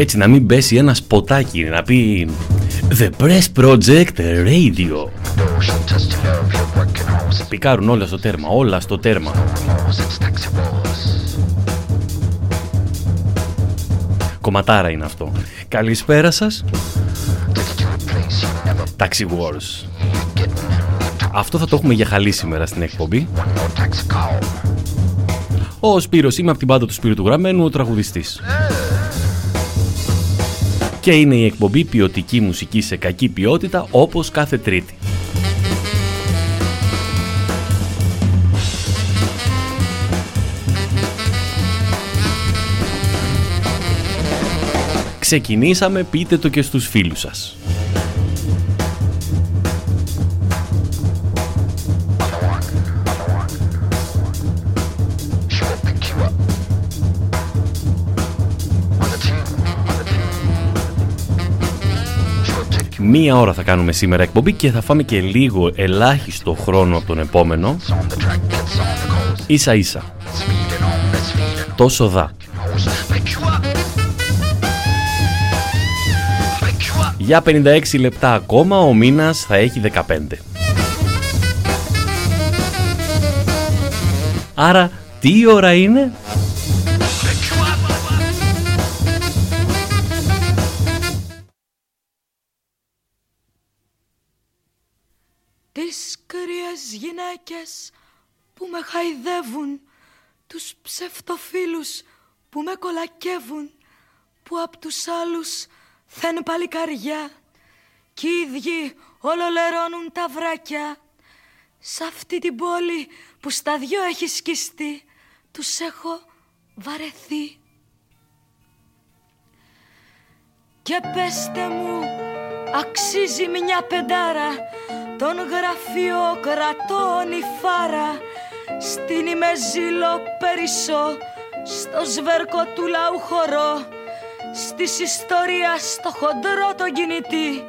Έτσι να μην πέσει ένα σποτάκι να πει The Press Project Radio Πικάρουν όλα στο τέρμα, όλα στο τέρμα. Κομματάρα είναι αυτό. Καλησπέρα σας. Taxi Wars. Αυτό θα το έχουμε για χαλή σήμερα στην εκπομπή. Ο Σπύρος είμαι από την πάντα του Σπύρου του Γραμμένου, ο τραγουδιστής και είναι η εκπομπή ποιοτική μουσική σε κακή ποιότητα όπως κάθε τρίτη. Ξεκινήσαμε, πείτε το και στους φίλους σας. Μία ώρα θα κάνουμε σήμερα εκπομπή και θα φάμε και λίγο ελάχιστο χρόνο από τον επόμενο. Ίσα ίσα. Τόσο δα. Για 56 λεπτά ακόμα ο μήνας θα έχει 15. Άρα τι ώρα είναι; Γυναίκες που με χαϊδεύουν, τους ψευτοφίλους που με κολακεύουν, που απ' τους άλλους θεν παλικαριά κι οι ίδιοι ολολερώνουν τα βράκια. Σ' αυτή την πόλη που στα δυο έχει σκιστεί, τους έχω βαρεθεί. Και πέστε μου, αξίζει μια πεντάρα τον κρατών η φάρα. Στην ημεζήλο περισσό στο σβέρκο του λαού χορό στις ιστορία στο χοντρό το κινητή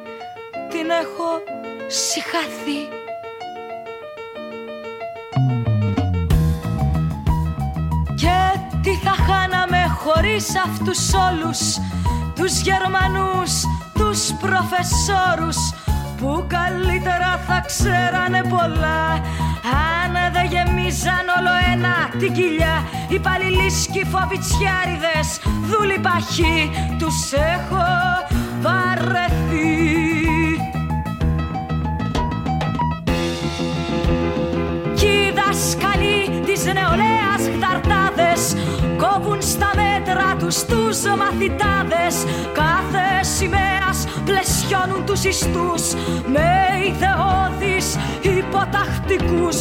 την έχω συχαθεί Και τι θα χάναμε χωρίς αυτούς όλους; Τους Γερμανούς, τους προφεσόρους που καλύτερα θα ξέρανε πολλά. Αν δεν γεμίζαν όλο ένα την κοιλιά οι παλιλίσκοι φοβιτσιάριδες δούλοι παχοί τους έχω βαρεθεί. Κι οι δασκαλοί της νεολαίας τους τους μαθητάδες. Κάθε σημαίας πλαισιώνουν τους ιστούς με ιδεώδεις υποτακτικούς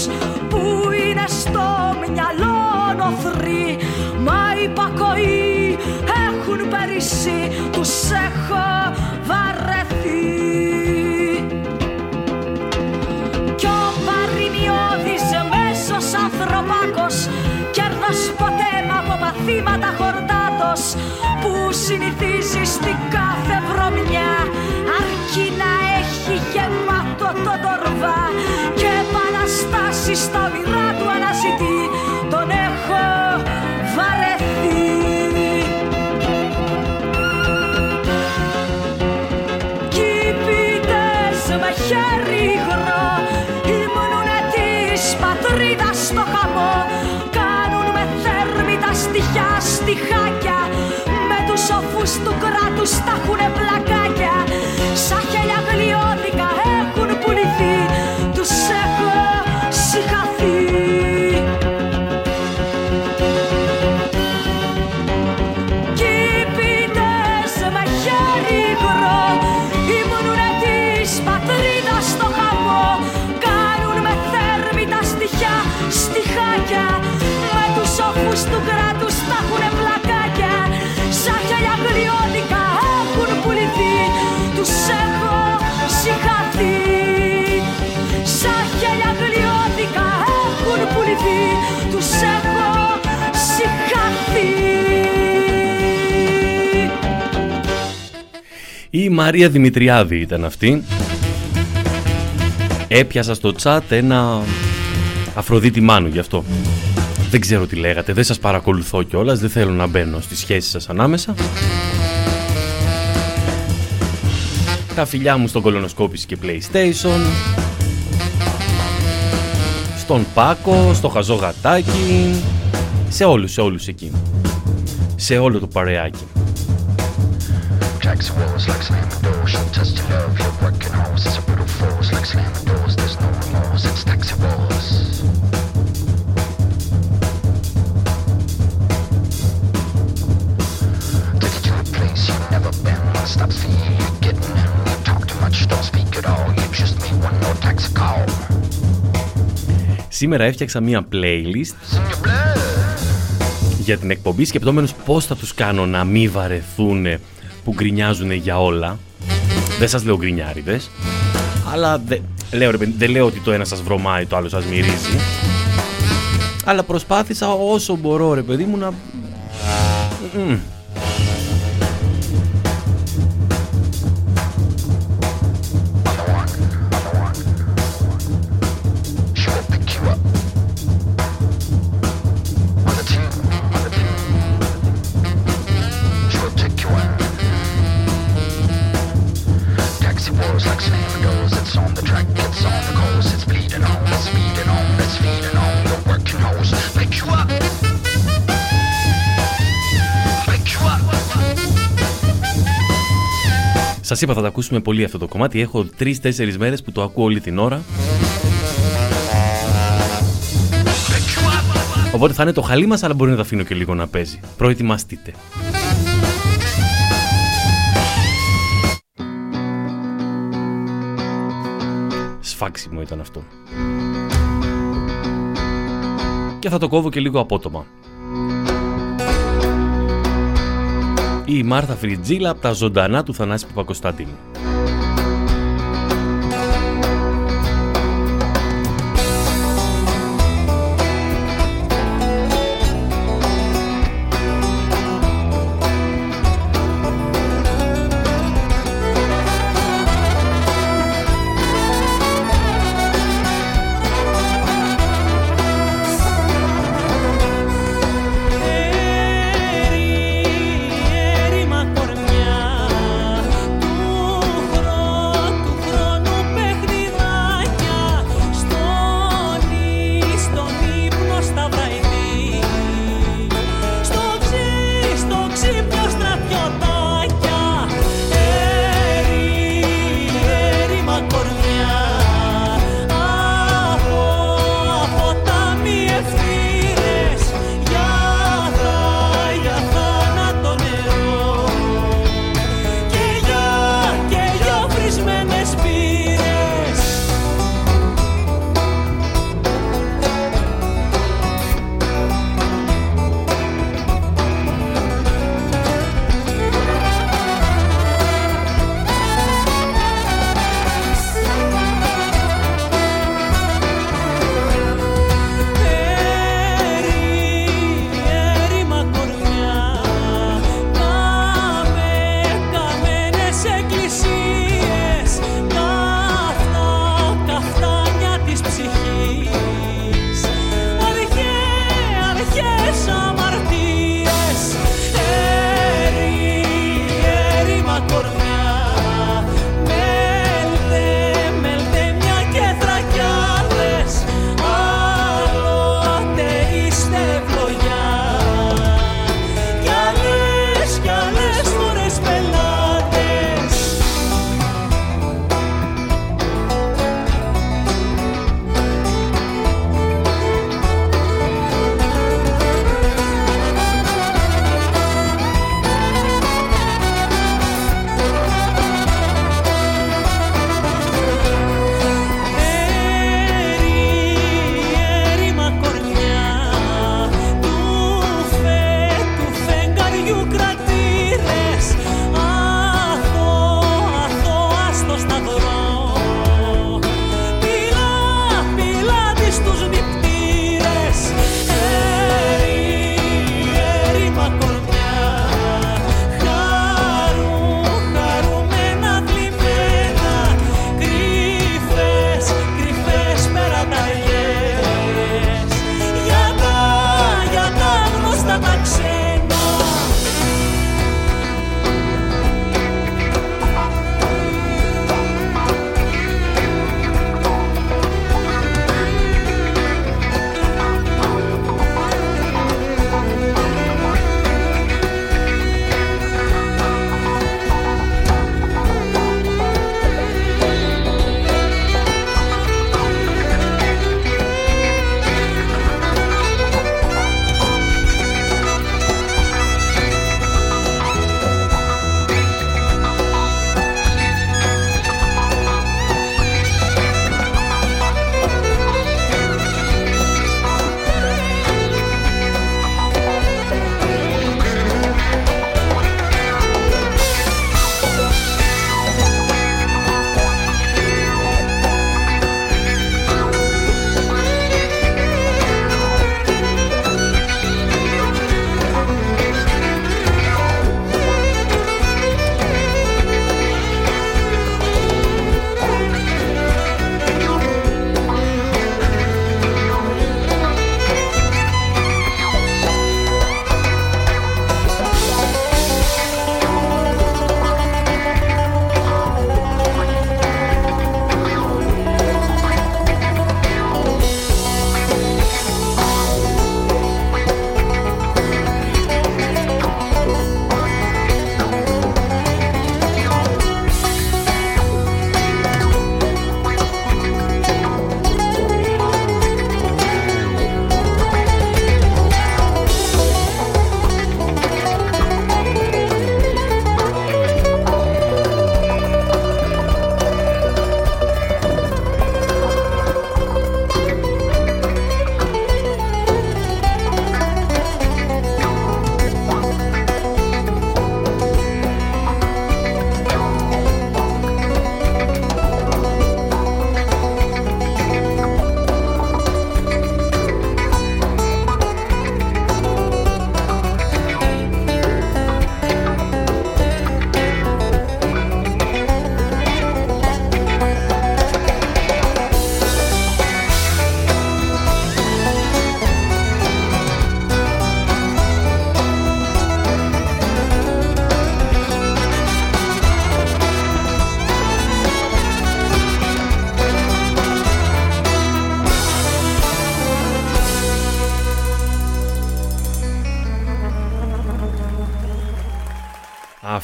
που είναι στο μυαλό νοθροί. Μα οι πακοοί έχουν περίσει τους έχω βαρεθεί. Κι ο παρημιώδης μέσος ανθρωπάκος κέρδος ποτέ από παθήματα χορτάτος που συνηθίζεις στην κάθε βρωμιά. Αρκεί να έχει γεμάτο το τορβά και επαναστάσεις στα όνειρά του αναζητεί του κράτους τα Μαρία Δημητριάδη ήταν αυτή. Έπιασα στο τσάτ ένα Αφροδίτη Μάνου γι' αυτό. Δεν ξέρω τι λέγατε, δεν σας παρακολουθώ κιόλας, δεν θέλω να μπαίνω στις σχέσεις σας ανάμεσα. Τα φιλιά μου στον κολονοσκόπηση και PlayStation. Στον Πάκο, στο Χαζό Γατάκι. Σε όλους, σε όλους εκεί. Σε όλο το παρεάκι. Σήμερα έφτιαξα μία playlist για την εκπομπή σκεπτόμενος πώς θα τους κάνω να μην βαρεθούν που γκρινιάζουν για όλα. Δεν σας λέω γκρινιάριδες, αλλά δεν λέω, δεν λέω ότι το ένα σας βρωμάει, το άλλο σας μυρίζει. Αλλά προσπάθησα όσο μπορώ ρε παιδί μου να... Σας είπα θα τα ακούσουμε πολύ αυτό το κομμάτι. Έχω τρει-τέσσερι μέρες που το ακούω όλη την ώρα. Οπότε θα είναι το χαλί μας, αλλά μπορεί να τα αφήνω και λίγο να παίζει. Προετοιμαστείτε. Σφάξιμο ήταν αυτό. Και θα το κόβω και λίγο απότομα. Η Μάρθα Φριτζίλα από τα ζωντανά του Θανάση Παπακοσταντίνου.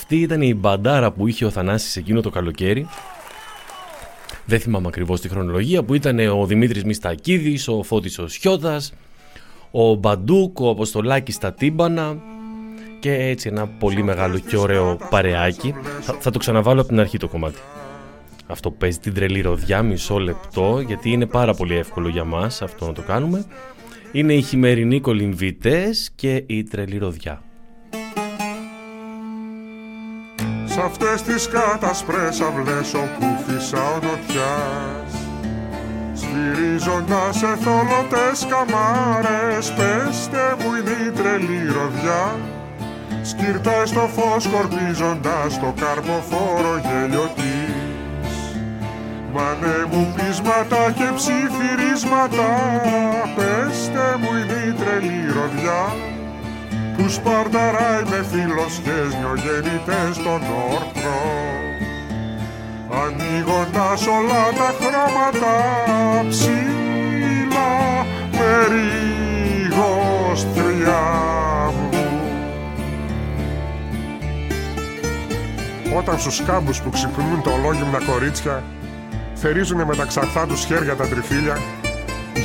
Αυτή ήταν η μπαντάρα που είχε ο Θανάσης εκείνο το καλοκαίρι. Δεν θυμάμαι ακριβώς τη χρονολογία που ήταν ο Δημήτρης Μιστακίδης, ο Φώτης ο Σιώτας, ο Μπαντούκ, ο Αποστολάκης στα τύμπανα και έτσι ένα πολύ μεγάλο και ωραίο παρεάκι. Θα, θα το ξαναβάλω από την αρχή το κομμάτι. Αυτό παίζει την τρελή ροδιά μισό λεπτό γιατί είναι πάρα πολύ εύκολο για μας αυτό να το κάνουμε. Είναι οι χειμερινοί κολυμβητές και η τρελή ροδιά. Αυτές τις κάτασπρες αυλές όπου φυσάω νοτιάς. Σφυρίζοντας εθόλωτες καμάρες Πέστε μου είναι η τρελή ροδιά. Σκυρτάει στο φως σκορπίζοντας το καρποφόρο γέλιο της. Μανέ μου πείσματα και ψιθυρίσματα Πέστε μου είναι η τρελή ροδιά που σπαρταράει με φιλοσχές νιογεννητές στον όρθρο ανοίγοντας όλα τα χρώματα ψηλά με ρίγος Όταν στους κάμπους που ξυπνούν τα ολόγυμνα κορίτσια θερίζουνε με τα ξαρθά τους χέρια τα τριφύλια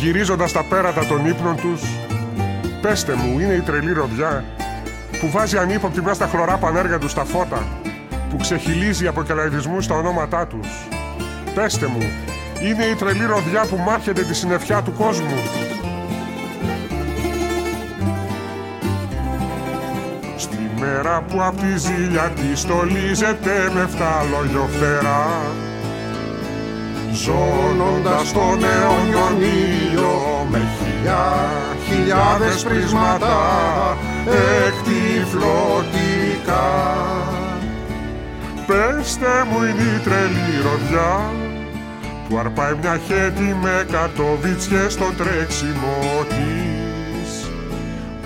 γυρίζοντας τα πέρατα των ύπνων τους Πέστε μου, είναι η τρελή ροδιά που βάζει ανύποπτη μέσα στα χλωρά πανέργα τους στα φώτα, που ξεχυλίζει από κελαϊδισμού στα ονόματά τους. Πέστε μου, είναι η τρελή ροδιά που μάχεται τη συννεφιά του κόσμου. Στη μέρα που απ' τη ζήλια τη στολίζεται με φτάλογιο φτερά ζώνοντας τον αιώνιον ήλιο με χιλιά, χιλιάδες πρίσματα εκτυφλωτικά. Πέστε μου είναι η τρελή ροδιά που αρπάει μια χέτη με κατοβίτσιες στο τρέξιμο της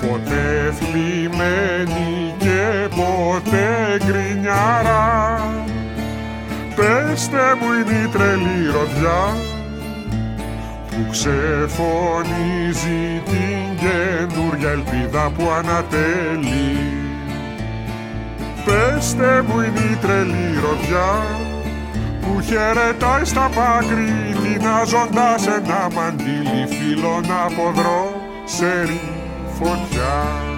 ποτέ θλιμμένη και ποτέ γκρινιάρα Πέστε μου είναι η τρελή ροδιά που ξεφωνίζει την καινούρια ελπίδα που ανατέλει. Πέστε μου είναι η τρελή ροδιά που χαιρετάει στα πάκρη τεινάζοντας ένα μαντίλι φίλων από σε φωτιά.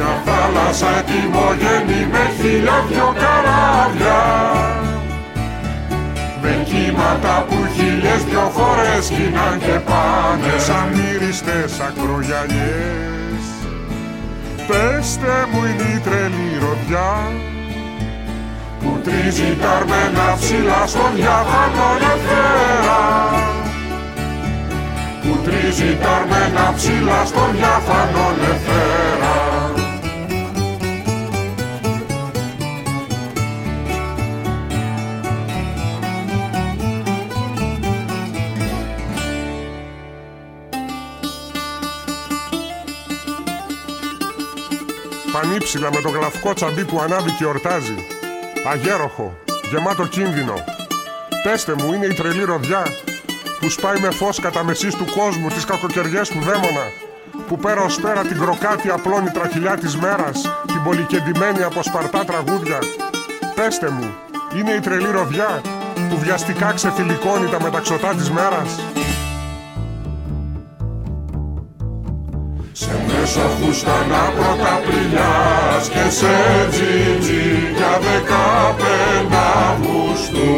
Μια θάλασσα τιμόγενη με χίλια δυο καράβια. Με κύματα που χίλιες δυο φορές γίναν και πάνε σαν μύριστες ακρογιαλιές. Πέστε μου είναι η τρελή ροδιά που τρίζει τα αρμένα ψηλά στον διάφανο ελευθέρα που τρίζει τα αρμένα ψηλά στον διάφανο ελευθέρα πανύψηλα με το γλαυκό τσαμπί που ανάβει και ορτάζει. Αγέροχο, γεμάτο κίνδυνο. Πέστε μου, είναι η τρελή ροδιά που σπάει με φως κατά μεσής του κόσμου τις κακοκαιριές του δαίμονα που πέρα ως πέρα την κροκάτη απλώνει τραχυλιά της μέρας την πολυκεντημένη από σπαρτά τραγούδια. Πέστε μου, είναι η τρελή ροδιά που βιαστικά ξεφυλικώνει τα μεταξωτά της μέρας. Σε φούστανα πρωταπριλιάς και σε για δεκαπέντα Αυγούστου.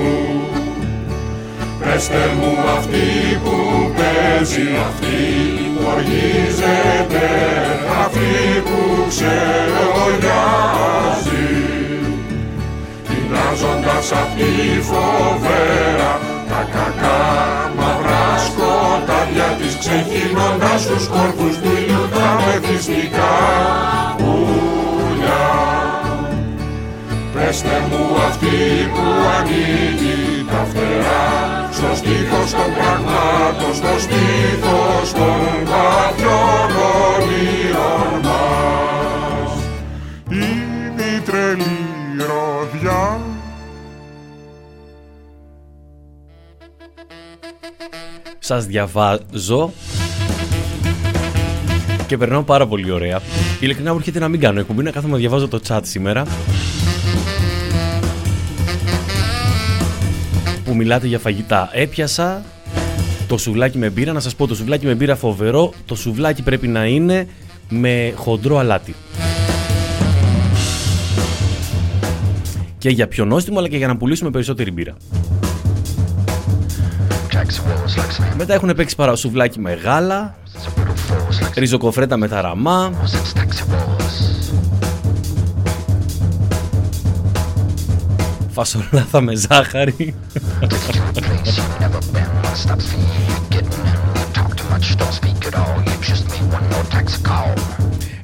Πεςτε μου αυτή που παίζει, αυτή που οργίζεται, αυτή που ξελογιάζει Τεινάζοντας απ' τη φοβέρα τα κακά μαυρά σκοτάδια της ξεχύνοντας τους κόρπους του ήλιου τα μεθυστικά πουλιά. Πεςτε μου αυτή που ανοίγει τα φτερά στο στήθος των πραγμάτων, στο στήθος των βαθιών όνειρων μας. Είναι η τρελή ροδιά σας διαβάζω και περνάω πάρα πολύ ωραία. Ειλικρινά μου έρχεται να μην κάνω εκπομπή, να κάθομαι να διαβάζω το chat σήμερα. Που μιλάτε για φαγητά. Έπιασα το σουβλάκι με μπύρα. Να σας πω το σουβλάκι με μπύρα φοβερό. Το σουβλάκι πρέπει να είναι με χοντρό αλάτι. Και για πιο νόστιμο αλλά και για να πουλήσουμε περισσότερη μπύρα. Μετά έχουν παίξει παρασουβλάκι με γάλα, ριζοκοφρέτα με ταραμά, φασολάδα με ζάχαρη.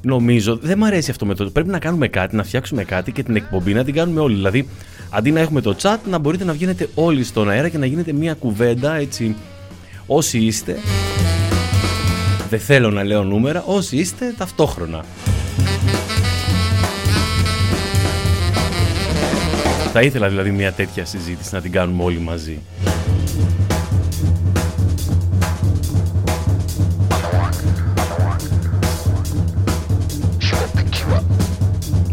Νομίζω δεν μου αρέσει αυτό με το. Πρέπει να κάνουμε κάτι, να φτιάξουμε κάτι και την εκπομπή να την κάνουμε όλοι. Δηλαδή, αντί να έχουμε το chat, να μπορείτε να βγαίνετε όλοι στον αέρα και να γίνεται μια κουβέντα έτσι. Όσοι είστε. Δεν θέλω να λέω νούμερα. Όσοι είστε ταυτόχρονα. Θα ήθελα δηλαδή μια τέτοια συζήτηση να την κάνουμε όλοι μαζί.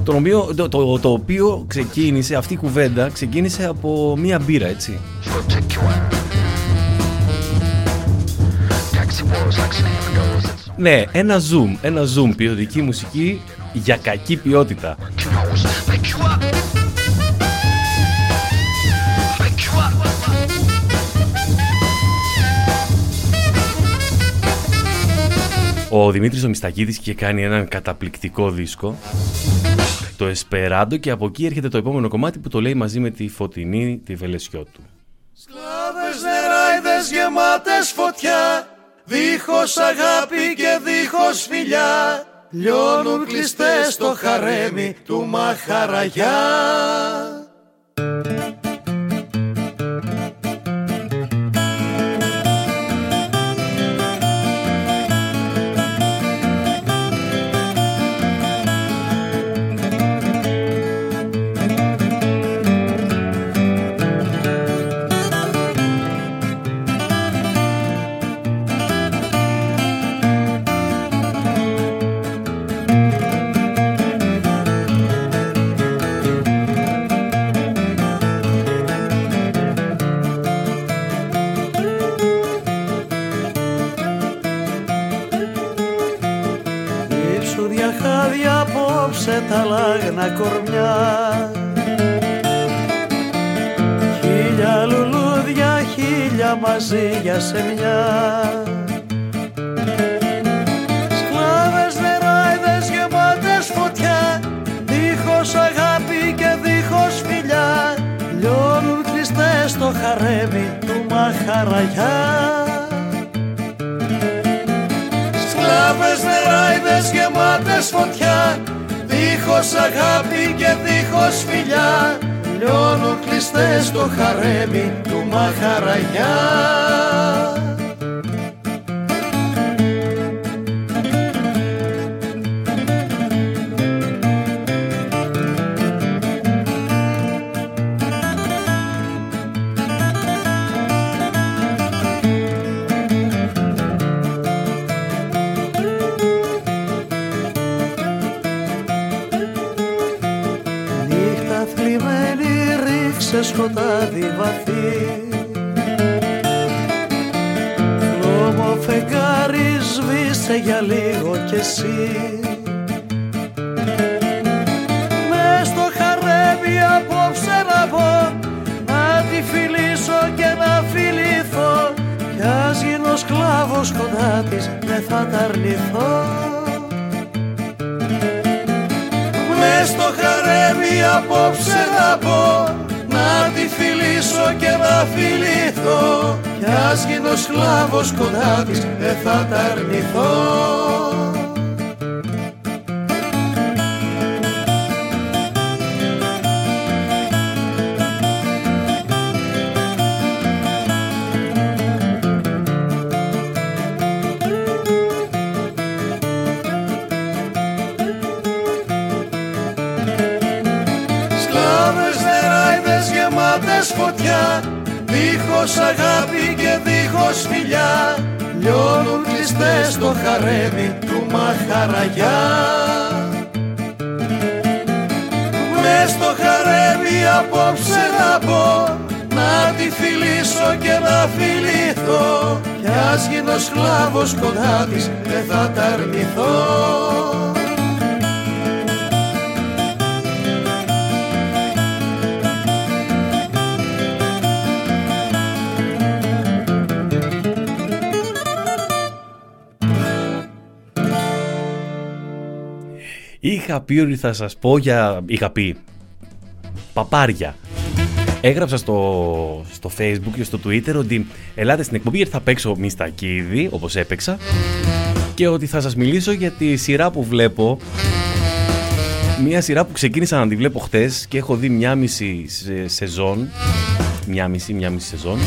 Το οποίο, το, το, το οποίο ξεκίνησε, αυτή η κουβέντα ξεκίνησε από μία μπύρα, έτσι. Ναι, ένα zoom, ένα zoom ποιοτική μουσική για κακή ποιότητα. Ο Δημήτρης ο Μιστακίδης είχε κάνει έναν καταπληκτικό δίσκο το Εσπεράντο και από εκεί έρχεται το επόμενο κομμάτι που το λέει μαζί με τη Φωτεινή τη Βελεσιώτου. Σκλάβες νεράιδες γεμάτες φωτιά Δίχως αγάπη και δίχως φιλιά Λιώνουν κλειστές στο χαρέμι του Μαχαραγιά μαζί για σεμιά. Σκλάβες νεράιδες γεμάτες φωτιά. Δίχως αγάπη και δίχως φιλιά. Λιώνουν κλειστές στο χαρέμι του μαχαραγιά Δίχως αγάπη και δίχως φιλιά λιώνουν κλειστές στο χαρέμι του μαχαραγιά σκοτάδι βαθύ. Χλώμο φεγγάρι σβήσε για λίγο κι εσύ. Μες στο χαρέμι απόψε να πω Να τη φιλήσω και να φιληθώ. Κι ας γίνω σκλάβος κοντά της δεν θα τα αρνηθώ. Μες στο χαρέμι απόψε να πω να τη φιλήσω και να φιληθώ. Κι ας γίνω σκλάβος κοντά της δεν θα τα αρνηθώ χαρέμι του Μαχαραγιά Μες στο χαρέμι απόψε να πω. να τη φιλήσω και να φιληθώ κι ας γίνω σκλάβος κοντά της δεν θα τα αρνηθώ Είχα πει ότι θα σας πω για... Είχα πει παπάρια. Έγραψα στο, στο facebook και στο twitter ότι ελάτε στην εκπομπή γιατί θα παίξω μιστακίδι όπως έπαιξα και ότι θα σας μιλήσω για τη σειρά που βλέπω. Μια σειρά που ξεκίνησα να τη βλέπω χτες και έχω δει μια μισή σεζόν. Μια μισή, μια μισή σεζόν.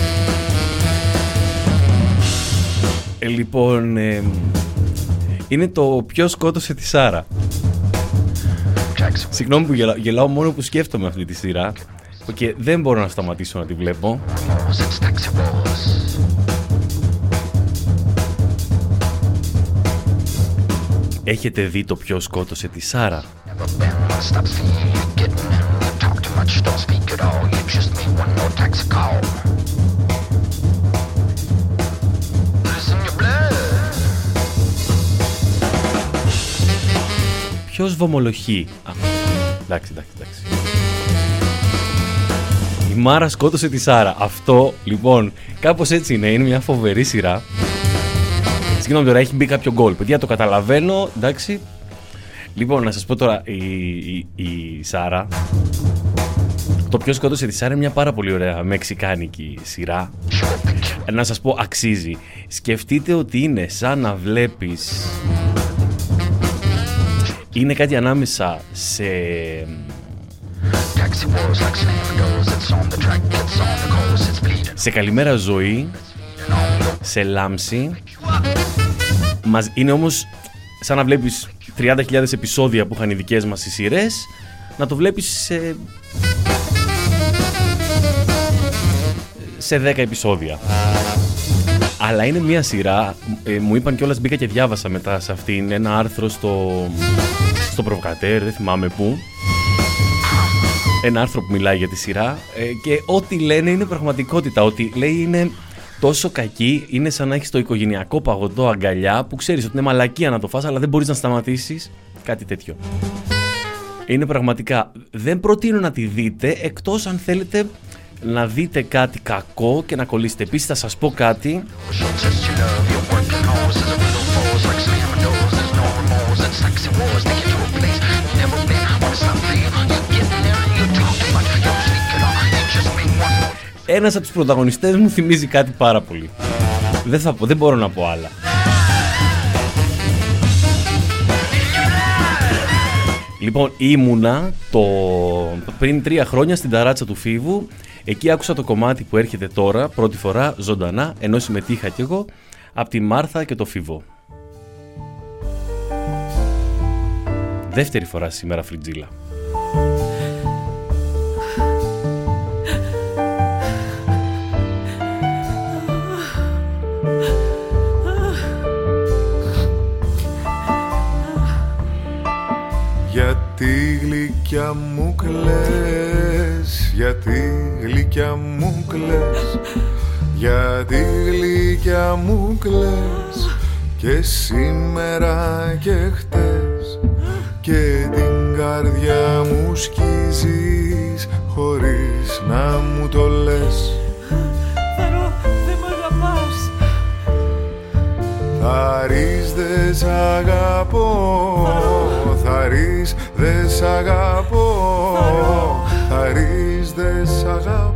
Ε, λοιπόν ε, είναι το ποιος σκότωσε τη Σάρα Συγγνώμη που γελάω, γελάω μόνο που σκέφτομαι αυτή τη σειρά και δεν μπορώ να σταματήσω να τη βλέπω. Έχετε δει το ποιος σκότωσε τη Σάρα; Ποιος βομολογεί. εντάξει, εντάξει, εντάξει. Η Μάρα σκότωσε τη Σάρα. Αυτό, λοιπόν, κάπως έτσι είναι. Είναι μια φοβερή σειρά. Συγγνώμη τώρα, έχει μπει κάποιο γκολ. Παιδιά, το καταλαβαίνω, εντάξει. Λοιπόν, να σας πω τώρα, η, η, Σάρα... Το ποιος σκότωσε τη Σάρα είναι μια πάρα πολύ ωραία μεξικάνικη σειρά. Να σας πω, αξίζει. Σκεφτείτε ότι είναι σαν να βλέπεις είναι κάτι ανάμεσα σε... Σε καλημέρα ζωή, σε λάμψη. Είναι όμως σαν να βλέπεις 30.000 επεισόδια που είχαν οι δικές μας οι σειρές, να το βλέπεις σε... σε 10 επεισόδια. Αλλά είναι μια σειρά, ε, μου είπαν κιόλας μπήκα και διάβασα μετά σε αυτήν ένα άρθρο στο στο Προβοκατέρ, δεν θυμάμαι πού. Ένα άρθρο που μιλάει για τη σειρά ε, και ό,τι λένε είναι πραγματικότητα. Ότι λέει είναι τόσο κακή, είναι σαν να έχεις το οικογενειακό παγωτό αγκαλιά που ξέρεις ότι είναι μαλακία να το φας, αλλά δεν μπορείς να σταματήσεις. Κάτι τέτοιο. Είναι πραγματικά. Δεν προτείνω να τη δείτε εκτός αν θέλετε να δείτε κάτι κακό και να κολλήσετε. Επίσης θα σας πω κάτι. Ένας από τους πρωταγωνιστές μου θυμίζει κάτι πάρα πολύ. Δεν θα πω, δεν μπορώ να πω άλλα. Λοιπόν, ήμουνα το... πριν τρία χρόνια στην ταράτσα του Φίβου. Εκεί άκουσα το κομμάτι που έρχεται τώρα, πρώτη φορά, ζωντανά, ενώ συμμετείχα κι εγώ, από τη Μάρθα και το Φίβο. Δεύτερη φορά σήμερα φριτζίλα. Γιατί γλυκιά μου κλαις Γιατί γλυκιά μου κλαις Γιατί γλυκιά μου κλαις Και σήμερα και χτες Και την καρδιά μου σκίζεις Χωρίς να μου το λες. Θα ρεις δε σ' αγαπώ. Θα ρεις δε σ' αγαπώ. Θα ρεις δε σ' αγαπώ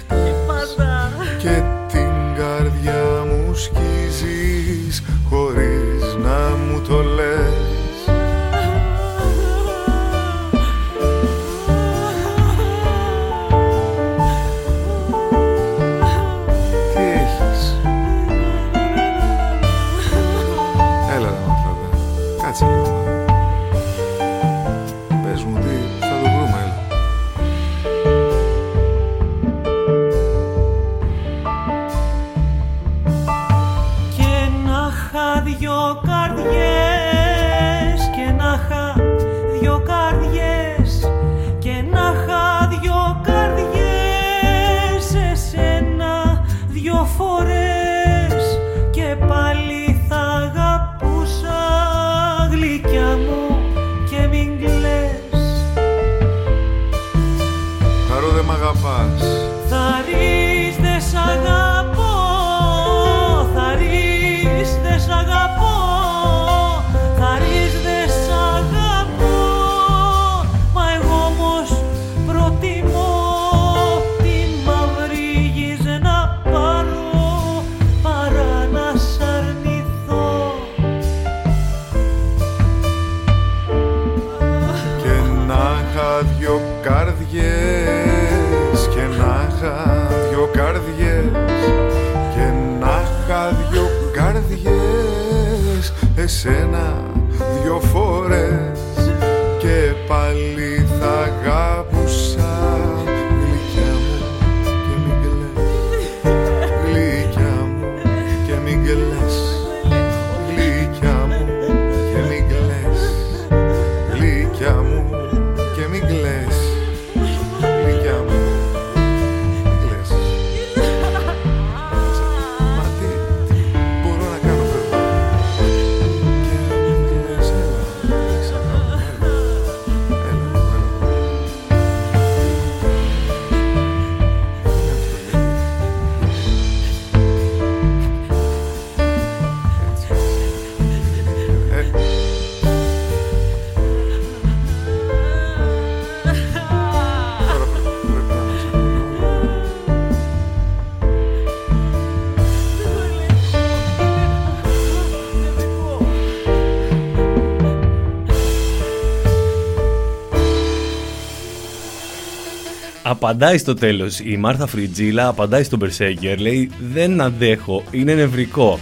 Απαντάει στο τέλος η Μάρθα Φριτζίλα, απαντάει στον Berserker, λέει Δεν αντέχω, είναι νευρικό.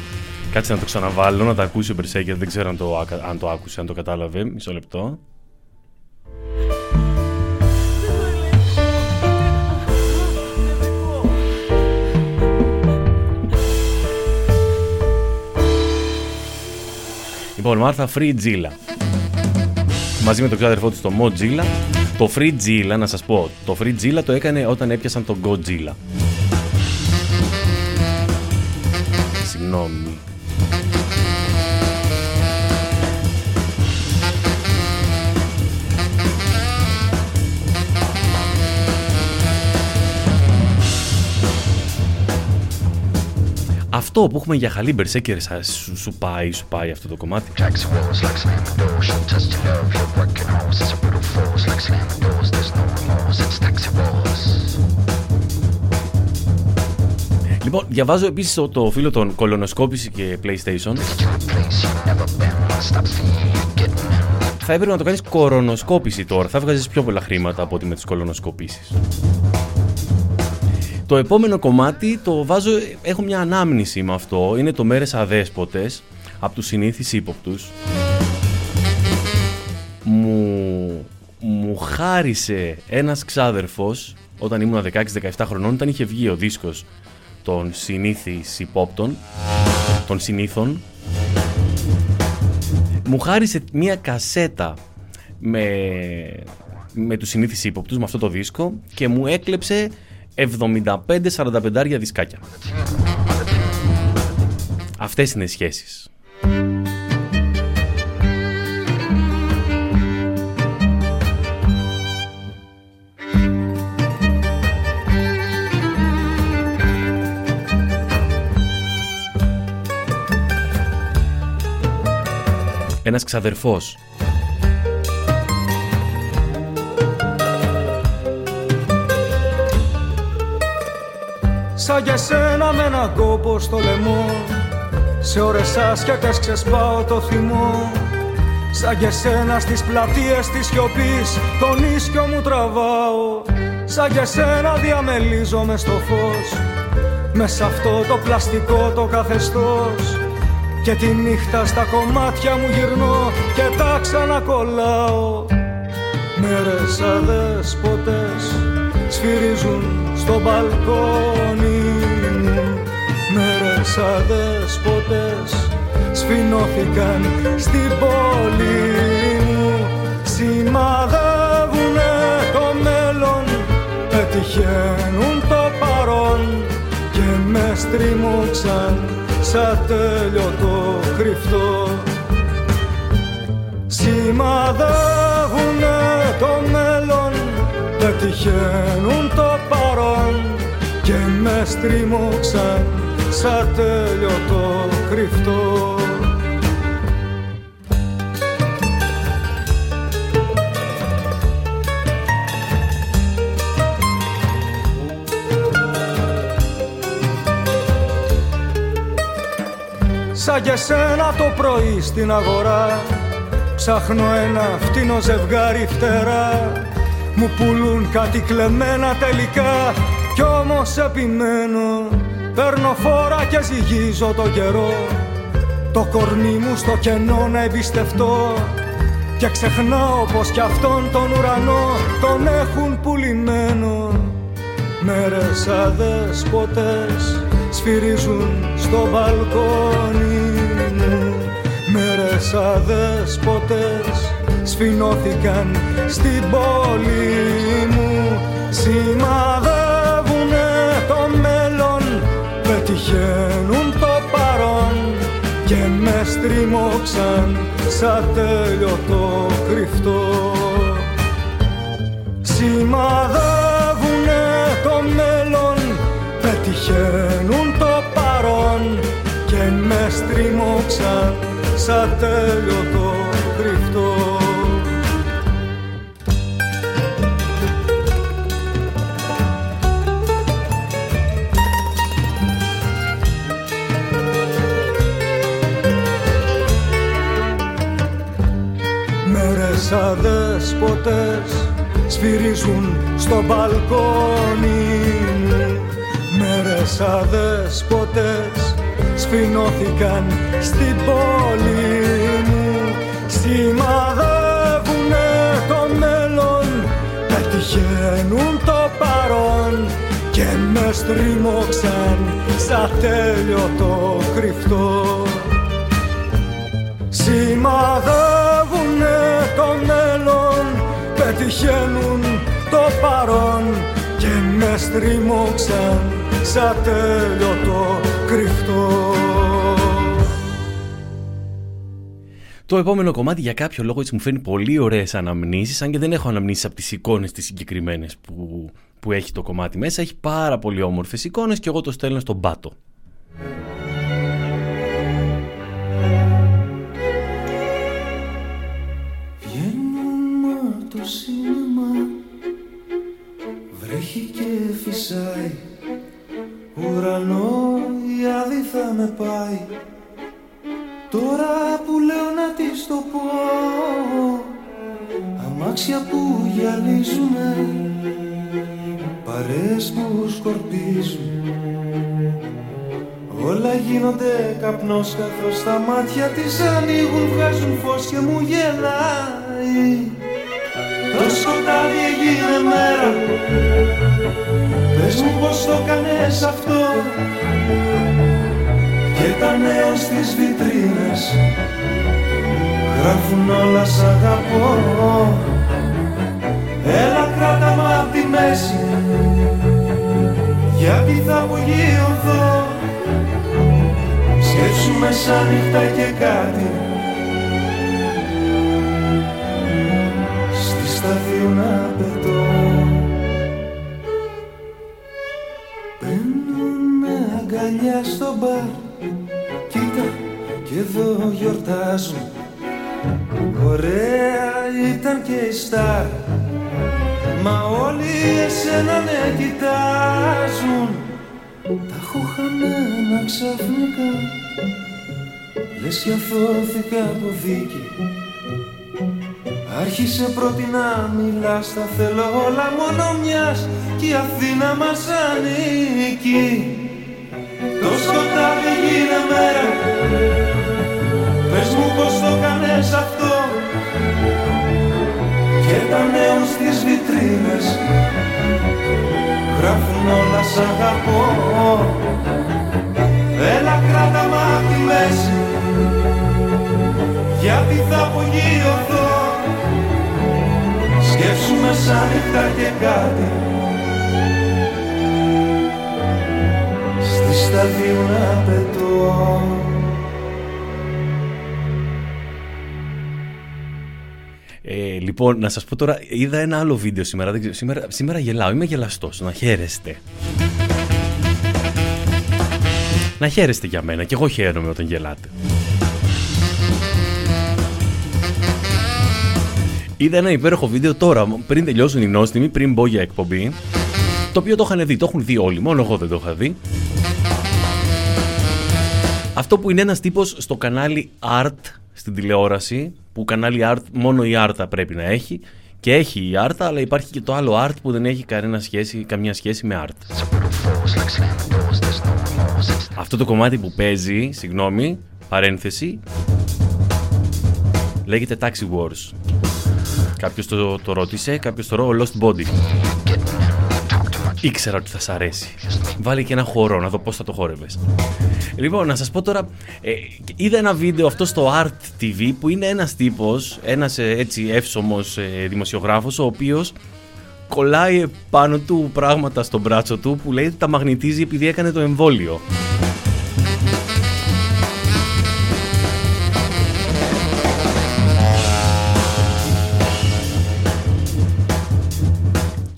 Κάτσε να το ξαναβάλω, να το ακούσει ο Berserker, δεν ξέρω αν το, άκα- αν το άκουσε, αν το κατάλαβε. Μισό λεπτό. Λοιπόν, Μάρθα Φριτζίλα. Μαζί με τον ξάδερφό του το Mojilla. Το Free να σας πω, το Free το έκανε όταν έπιασαν τον Godzilla. Συγγνώμη. Αυτό που έχουμε για χαλί μπερσέκερ σας- σου, σου πάει, σου πάει αυτό το κομμάτι. Taxi walls like slamming doors, show test your love, you're working holes, it's a brutal force like slamming doors, there's no remorse, it's taxi walls. Λοιπόν, διαβάζω επίσης το, το φίλο των κολονοσκόπηση και PlayStation. To a place you've never been, wanna stop seeing you getting in. Θα έπρεπε να το κάνεις κορονοσκόπηση τώρα. Θα βγάζεις πιο πολλά χρήματα από ότι με τις κολονοσκοπήσεις. Το επόμενο κομμάτι το βάζω, έχω μια ανάμνηση με αυτό. Είναι το Μέρες Αδέσποτες από τους συνήθεις ύποπτους. Μου, μου χάρισε ένας ξάδερφος όταν ήμουν 16-17 χρονών, όταν είχε βγει ο δίσκος των συνήθεις υπόπτων, των συνήθων, μου χάρισε μια κασέτα με, με τους συνήθεις ύποπτους, με αυτό το δίσκο και μου έκλεψε 75-45 δισκάκια. Αυτές είναι οι σχέσεις. Ένας ξαδερφός Σαν για σένα με έναν κόπο στο λαιμό. Σε ώρες άσχετες ξεσπάω το θυμό. Σαν για σένα στις πλατείες της σιωπής Τον ίσκιο μου τραβάω. Σαν για σένα διαμελίζομαι στο φως. Μέσα αυτό το πλαστικό το καθεστώς. Και τη νύχτα στα κομμάτια μου γυρνώ Και τα ξανακολλάω. Μέρες αδέσποτες σφυρίζουν στο μπαλκόνι μου. Μέρες αδέσποτες σφινώθηκαν στην πόλη μου. Σημαδεύουνε το μέλλον, πετυχαίνουν το παρόν. Και με στριμώξαν σαν τέλειωτο κρυφτό. Σημαδεύουνε το μέλλον πετυχαίνουν το παρόν και με στριμώξαν σαν τέλειωτο κρυφτό. Σαν και σένα το πρωί στην αγορά Ψάχνω ένα φτύνο ζευγάρι φτερά Μου πουλούν κάτι κλεμμένα τελικά Κι όμως επιμένω. Παίρνω φόρα και ζυγίζω το καιρό. Το κορμί μου στο κενό να εμπιστευτώ. Και ξεχνάω πως κι αυτόν τον ουρανό Τον έχουν πουλημένο. Μέρες αδεσποτές σφυρίζουν στο μπαλκόνι μου. Μέρες αδεσποτές σφινώθηκαν στην πόλη μου. Σημαδεύουνε το μέλλον, πετυχαίνουν το παρόν και με στριμώξαν σαν τέλειωτο κρυφτό. Σημαδεύουνε το μέλλον, πετυχαίνουν το παρόν και με στριμώξαν σαν τέλειωτο κρυφτό Μέρες αδεσποτές σφυρίζουν στο μπαλκόνι. Μου Μέρες αδεσποτές σφινώθηκαν στην πόλη μου. Σημαδεύουνε το μέλλον, πετυχαίνουν το παρόν. Και με στριμώξαν σαν τέλειωτο κρυφτό. Σημαδεύουνε το μέλλον, πετυχαίνουν το παρόν και με στριμώξαν σαν τέλειωτο κρυφτό. Το επόμενο κομμάτι για κάποιο λόγο έτσι μου φαίνει πολύ ωραίες αναμνήσεις, αν και δεν έχω αναμνήσεις από τις εικόνες τις συγκεκριμένες που, που έχει το κομμάτι μέσα. Έχει πάρα πολύ όμορφες εικόνες και εγώ το στέλνω στον πάτο. Φυσάει Ουρανό η άδη θα με πάει. Τώρα που λέω να της το πω Αμάξια που γυαλίζουνε Παρέες που σκορπίζουν. Όλα γίνονται καπνός καθώς τα μάτια της ανοίγουν Βγάζουν φως και μου γελάει Το σκοτάδι έγινε μέρα. Πες μου πως το κάνες αυτό. Και τα νέα στις βιτρίνες. Γράφουν όλα σ' αγαπώ. Έλα κράτα μ' απ' τη μέση. Γιατί θα απογειωθώ Σκέψου μέσα νύχτα και κάτι να πετώ. Παίρνουνε αγκαλιά στο μπαρ. Κοίτα και εδώ γιορτάζουν. Ωραία ήταν και η στάρ. Μα όλοι εσένα με κοιτάζουν. Τα έχω χαμένα ξαφνικά. Λες κι αθώθηκα από δίκη Άρχισε πρώτη να μιλάς Τα θέλω όλα μόνο μιας Κι η Αθήνα μας ανήκει. Το σκοτάδι γίνε μέρα. Πες μου πως το κάνες αυτό. Και τα νέο στις βιτρίνες Γράφουν όλα σ' αγαπώ. Έλα κράτα μ' απ' τη μέση Γιατί θα απογειωθώ Σκέψου μεσάνυχτα και κάτι Στη σταδίου να πετώ Λοιπόν, να σας πω τώρα, είδα ένα άλλο βίντεο σήμερα, δεν ξέρω, σήμερα, σήμερα γελάω, είμαι γελαστός, να χαίρεστε. Να χαίρεστε για μένα και εγώ χαίρομαι όταν γελάτε. Είδα ένα υπέροχο βίντεο τώρα, πριν τελειώσουν οι νόστιμοι, πριν μπω για εκπομπή. Το οποίο το είχαν δει, το έχουν δει όλοι, μόνο εγώ δεν το είχα δει. Αυτό που είναι ένας τύπος στο κανάλι Art στην τηλεόραση, που κανάλι Art μόνο η Art πρέπει να έχει, και έχει η Art, αλλά υπάρχει και το άλλο Art που δεν έχει κανένα σχέση, καμία σχέση με Art. Αυτό το κομμάτι που παίζει, συγγνώμη, παρένθεση, λέγεται Taxi Wars. Κάποιος το, το ρώτησε, κάποιος το ρώτησε, Lost Body. Ήξερα ότι θα σ' αρέσει. Βάλει και ένα χορό, να δω πώς θα το χόρευες. Λοιπόν, να σας πω τώρα, ε, είδα ένα βίντεο αυτό στο Art TV που είναι ένας τύπος, ένας ε, έτσι εύσωμος ε, δημοσιογράφος, ο οποίος κολλάει πάνω του πράγματα στο μπράτσο του που λέει ότι τα μαγνητίζει επειδή έκανε το εμβόλιο.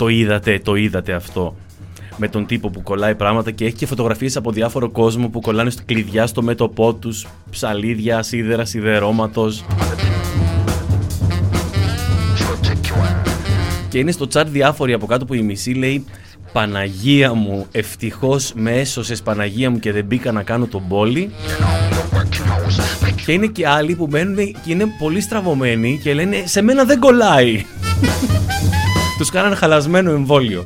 Το είδατε, το είδατε αυτό. Με τον τύπο που κολλάει πράγματα και έχει και φωτογραφίες από διάφορο κόσμο που κολλάνε στο κλειδιά στο μέτωπό τους, ψαλίδια, σίδερα, σιδερώματος. Και είναι στο chat διάφοροι από κάτω που η μισή λέει Παναγία μου, ευτυχώς με έσωσες Παναγία μου και δεν μπήκα να κάνω τον πόλη. Και είναι και άλλοι που μένουν και είναι πολύ στραβωμένοι και λένε σε μένα δεν κολλάει. Τους κάνανε χαλασμένο εμβόλιο.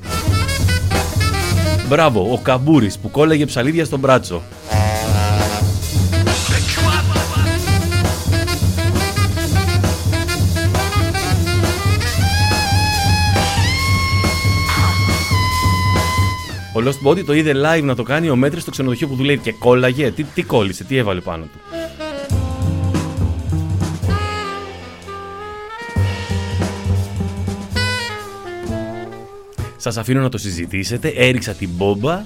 Μπράβο, ο Καμπούρης που κόλλαγε ψαλίδια στον μπράτσο. Ο Lost Body το είδε live να το κάνει ο Μέτρης στο ξενοδοχείο που δουλεύει και κόλλαγε. Τι, τι κόλλησε, τι έβαλε πάνω του. Σας αφήνω να το συζητήσετε. Έριξα την μπόμπα.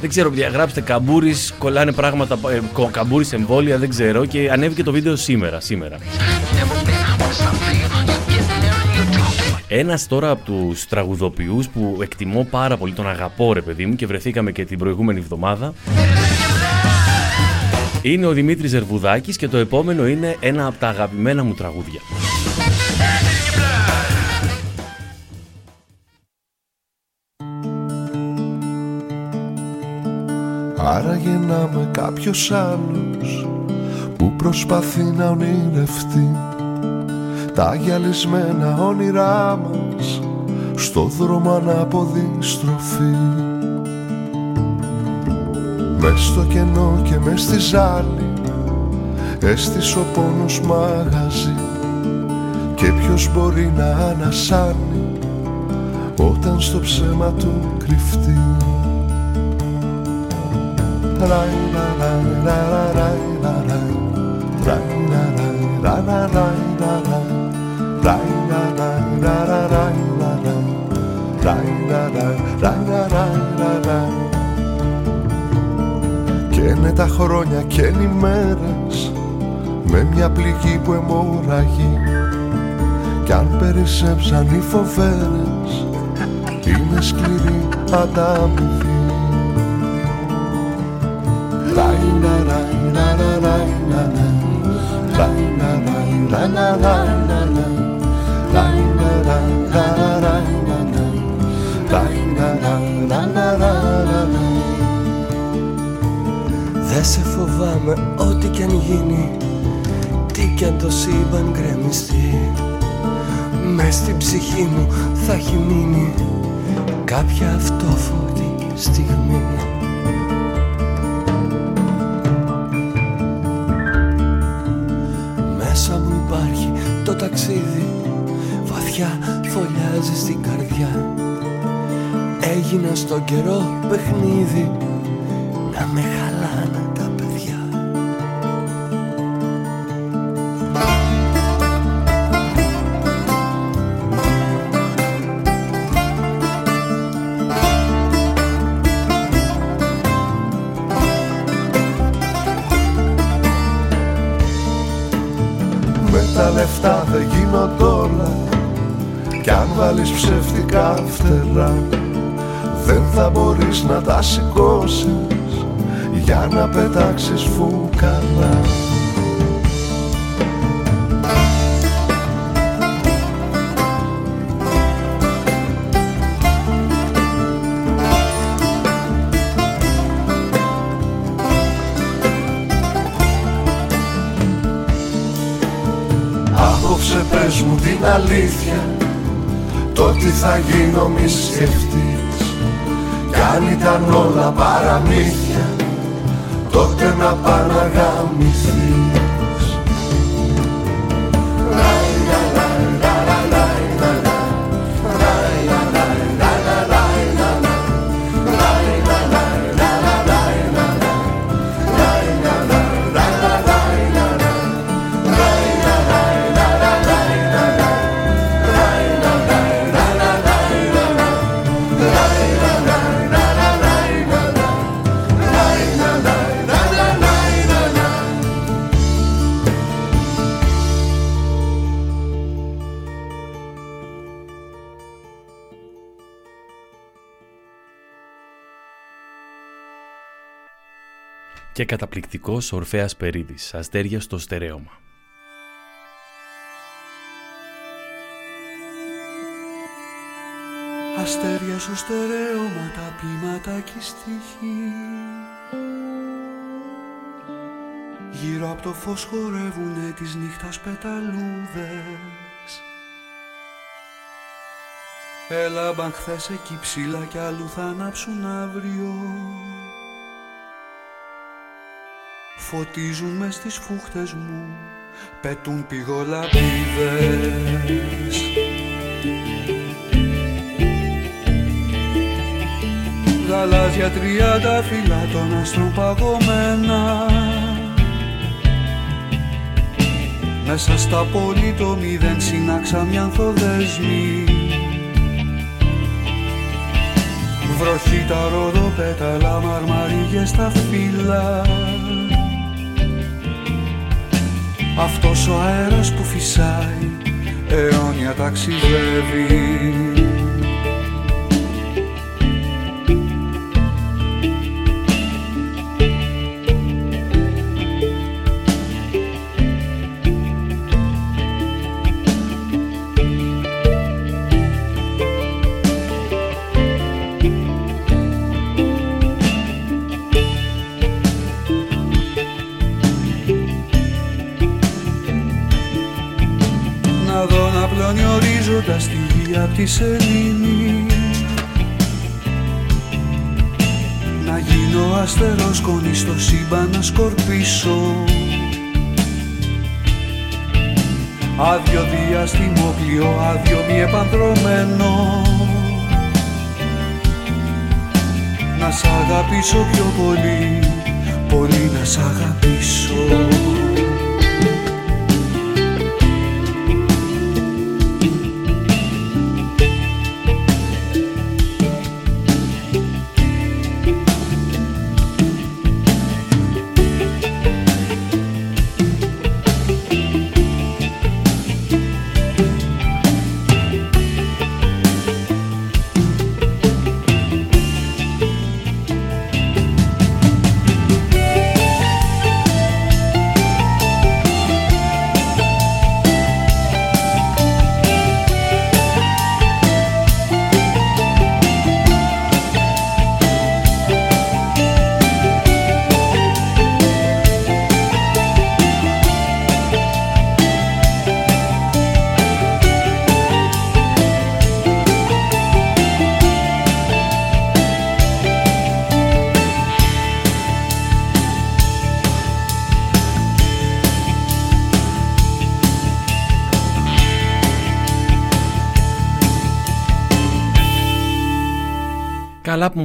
Δεν ξέρω, παιδιά, γράψτε καμπούρη, κολλάνε πράγματα, ε, καμπούρη εμβόλια, δεν ξέρω. Και ανέβηκε το βίντεο σήμερα. σήμερα. Ένας τώρα από τους τραγουδοποιούς που εκτιμώ πάρα πολύ, τον αγαπώ ρε παιδί μου και βρεθήκαμε και την προηγούμενη εβδομάδα. Είναι ο Δημήτρης Ζερβουδάκης και το επόμενο είναι ένα από τα αγαπημένα μου τραγούδια. Άρα γεννάμε κάποιος άλλος που προσπαθεί να ονειρευτεί. Τα γυαλισμένα όνειρά μας στο δρόμο ανάποδη στροφή Μες στο κενό και μες στη ζάλη έστησε ο πόνος μαγαζί. Και ποιος μπορεί να ανασάνει όταν στο ψέμα του κρυφτεί και είναι τα χρόνια και είναι οι μέρες με μια πληγή που αιμορραγεί. Κι αν περισσέψαν οι φοβέρες είναι σκληρή ανταμοιβή Δε σε φοβάμαι ό,τι κι αν γίνει Τι κι αν το σύμπαν γκρεμιστεί. Μες στην ψυχή μου θα έχει μείνει Κάποια αυτόφωτη στιγμή φωλιάζει στην καρδιά. Έγινα στον καιρό παιχνίδι φτερά Δεν θα μπορείς να τα σηκώσεις Για να πετάξεις φουκαλά. Απόψε πες μου την αλήθεια Το τι θα γίνω μη σκεφτείς. Κι αν ήταν όλα παραμύθια. Τότε να παναγαμηθείς και καταπληκτικός Ορφέας Περίδης, αστέρια στο στερέωμα. Αστέρια στο στερέωμα, τα πείματα και στοιχεί Γύρω από το φως χορεύουνε τις νύχτας πεταλούδες. Έλαμπαν χθες εκεί ψηλά κι αλλού θα ανάψουν αύριο Φωτίζουν με στις φούχτες μου Πετούν πηγολαπίδες Γαλάζια τριάντα φύλλα των άστρων παγωμένα. Μέσα στα πόλη το μηδέν συνάξα μια ανθοδέσμη Βροχή τα ροδοπέταλα μαρμαρίγες στα φύλλα αυτός ο αέρας που φυσάει αιώνια ταξιδεύει τη σελήνη. Να γίνω αστερός κονή στο σύμπαν να σκορπίσω. Άδειο διαστημόπλιο, άδειο μη επανδρομένο. Να σ' αγαπήσω πιο πολύ, πολύ να σ' αγαπήσω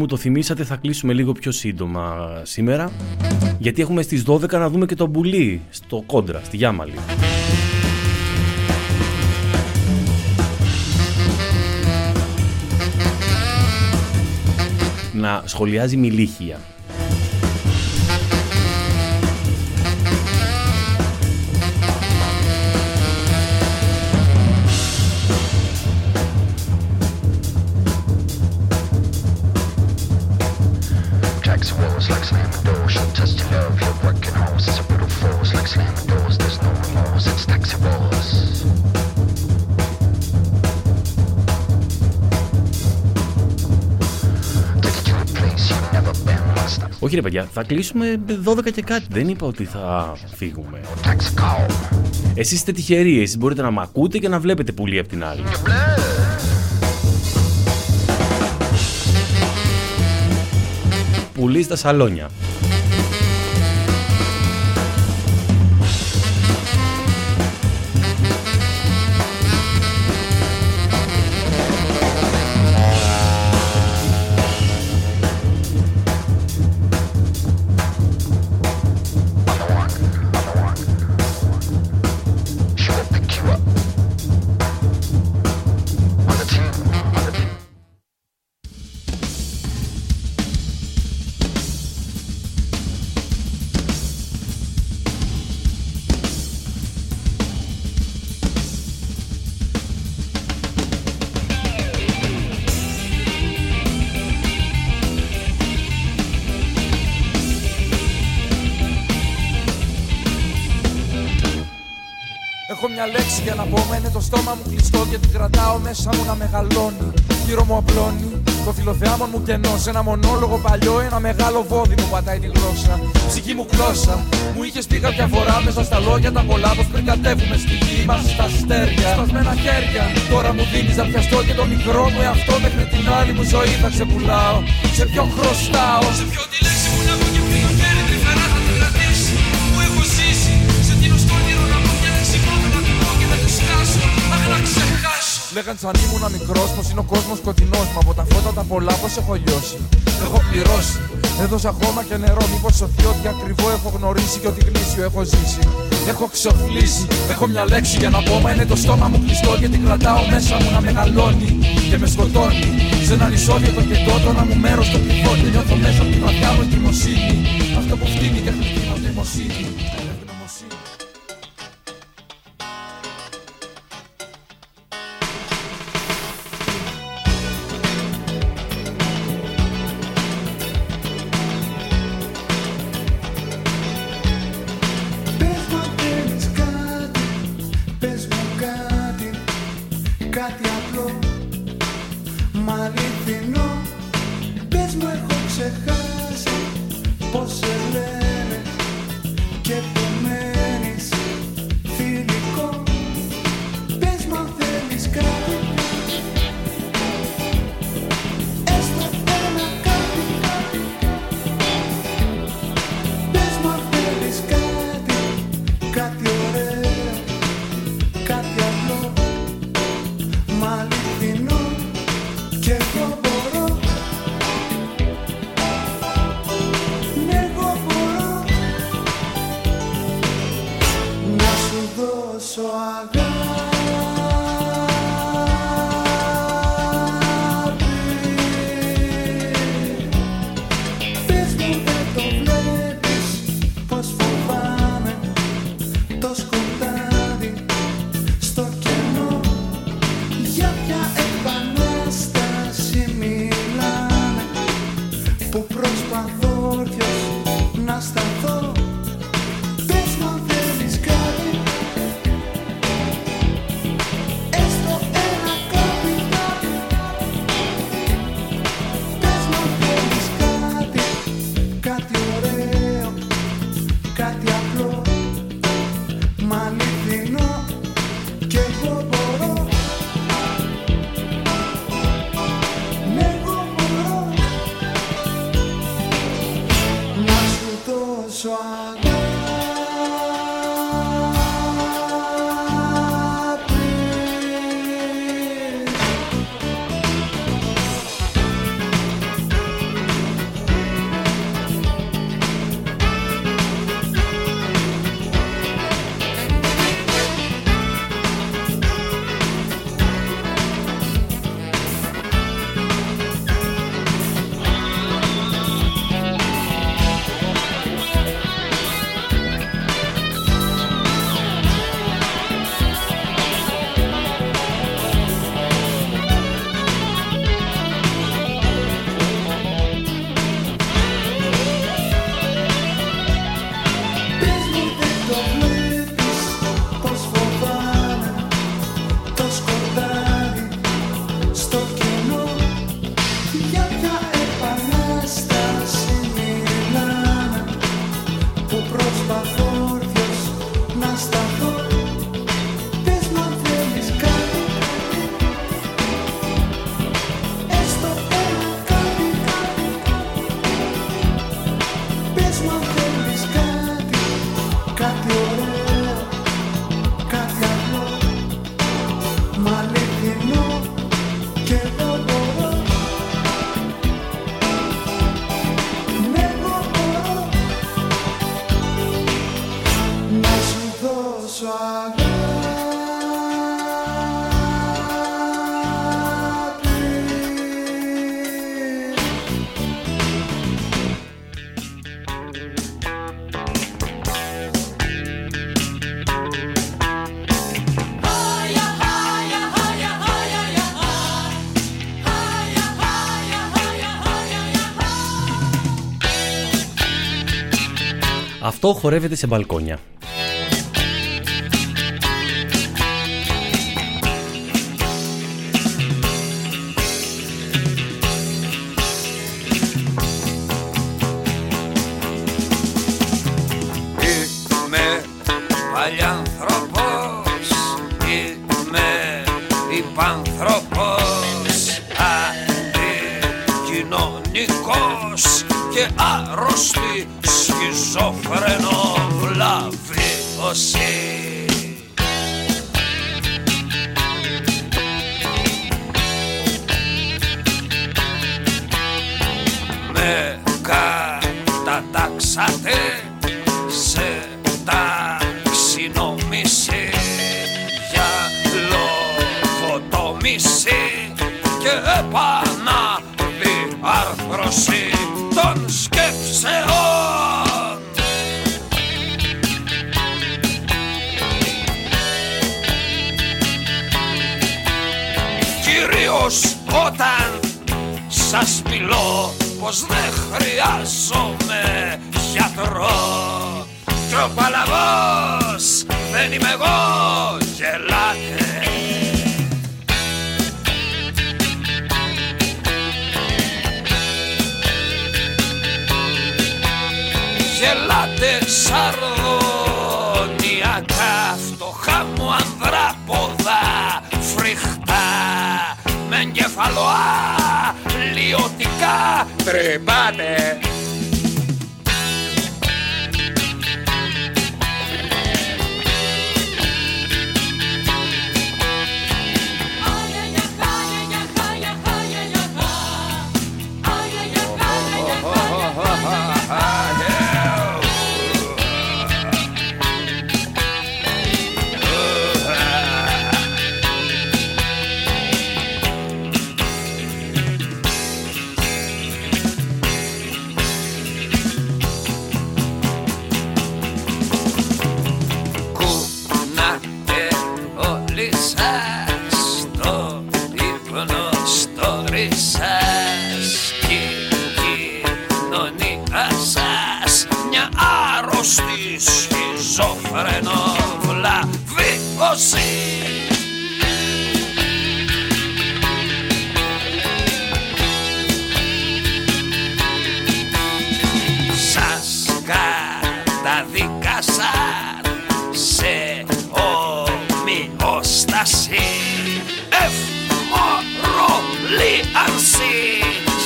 μου το θυμήσατε θα κλείσουμε λίγο πιο σύντομα σήμερα γιατί έχουμε στις 12 να δούμε και τον Μπουλί στο Κόντρα, στη Γιάμαλη. Να σχολιάζει μιλίχια. Όχι ρε παιδιά, θα κλείσουμε 12 και κάτι. Δεν είπα ότι θα φύγουμε. Εσείς είστε τυχεροί, εσείς μπορείτε να μ' ακούτε και να βλέπετε πουλί από την άλλη. Πουλί στα σαλόνια. Κρατάω μέσα μου να μεγαλώνει. Γύρω μου απλώνει το φιλοθεάμον μου κενός. Σε ένα μονόλογο παλιό, ένα μεγάλο βόδι μου πατάει τη γλώσσα. Ψυχή μου γλώσσα, μου είχες πει κάποια φορά μέσα στα λόγια τα πολλά. Πως πριν κατέβουμε στη γη μας στα αστέρια. Σπασμένα χέρια, τώρα μου δίνεις να πιαστώ και το μικρό μου εαυτό μέχρι την άλλη μου ζωή θα ξεπουλάω. Σε ποιον χρωστάω, σε ποιον Λέγαν σαν ήμουν μικρός πως είναι ο κόσμος σκοτεινός. Μα από τα φώτα τα πολλά πω έχω λιώσει. Έχω πληρώσει. Έδωσα χώμα και νερό. Μήπως σωθεί ότι ακριβό έχω γνωρίσει και ότι γνήσιο έχω ζήσει. Έχω ξοφλήσει. Έχω μια λέξη για να πω. Μα είναι το στόμα μου κλειστό και την κρατάω μέσα μου να μεγαλώνει. Και με σκοτώνει. Σε ένα νησόδιο το κεντό το ένα μου μέρος το κρυφό. Και νιώθω μέσα από τη βαθιά μου εγκυμοσύνη. Αυτό που φτύνει και χτυπεί νοημοσύνη. Αυτό χορεύεται σε μπαλκόνια. Κατατάξατε σε ταξινομήση για λογοτομήση και επαναδιάρθρωση των σκέψεων. Κυρίως όταν σας μιλώ πως δεν χρειάζομαι γιατρό. Κι ο παλαβός δεν είμαι εγώ γελάτε. Γελάτε σαρδονιακά φτωχά μου ανδράποδα φρικτά με εγκεφαλοά λιωτικά τρυπάτε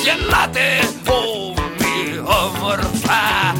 Єнати повні говорта.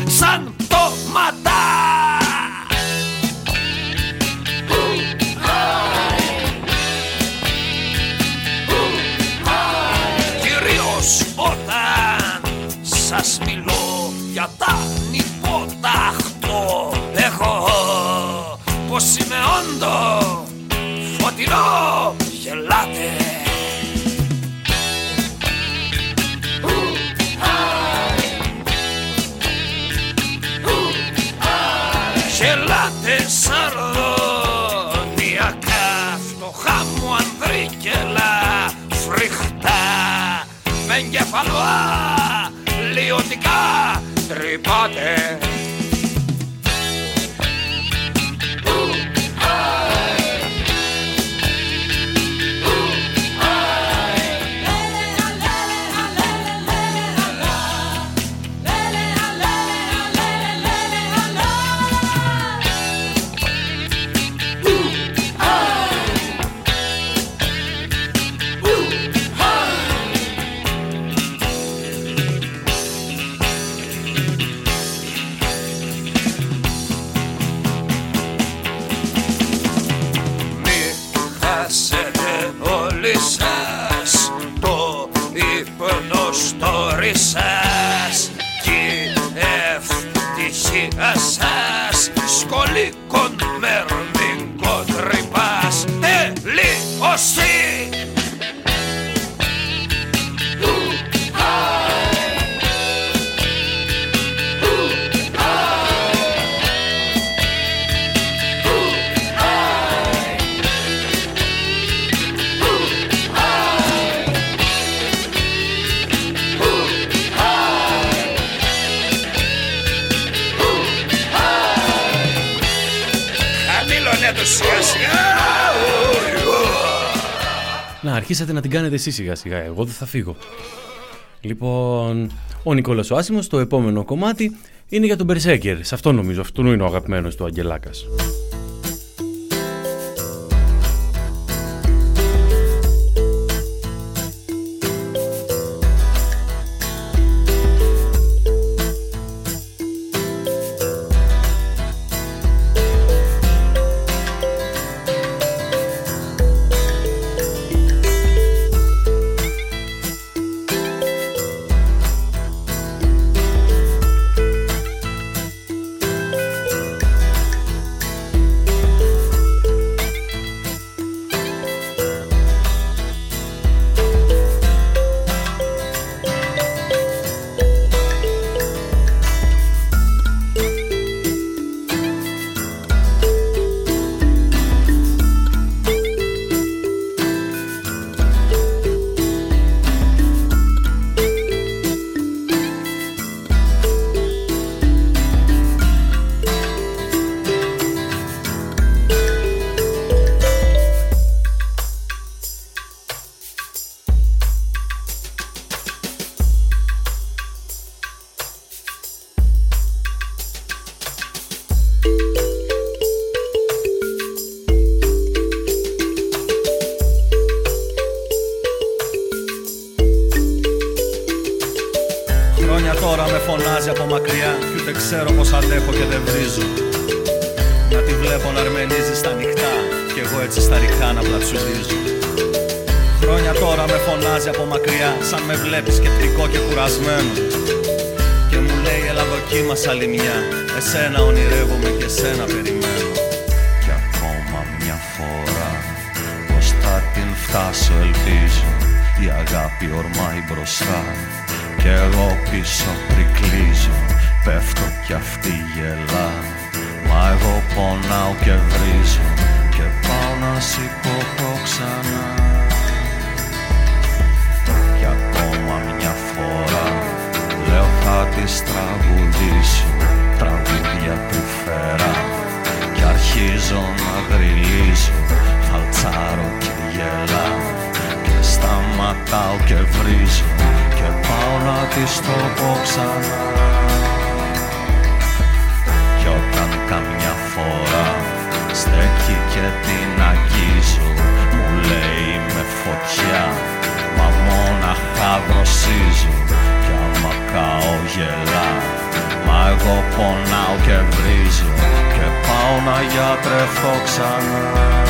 να την κάνετε εσείς σιγά σιγά, εγώ δεν θα φύγω. Λοιπόν, ο Νικόλας ο Άσιμος, το επόμενο κομμάτι είναι για τον Berserker. Σε αυτό νομίζω, αυτού είναι ο αγαπημένος του Αγγελάκας. να γιατρεθώ ξανά.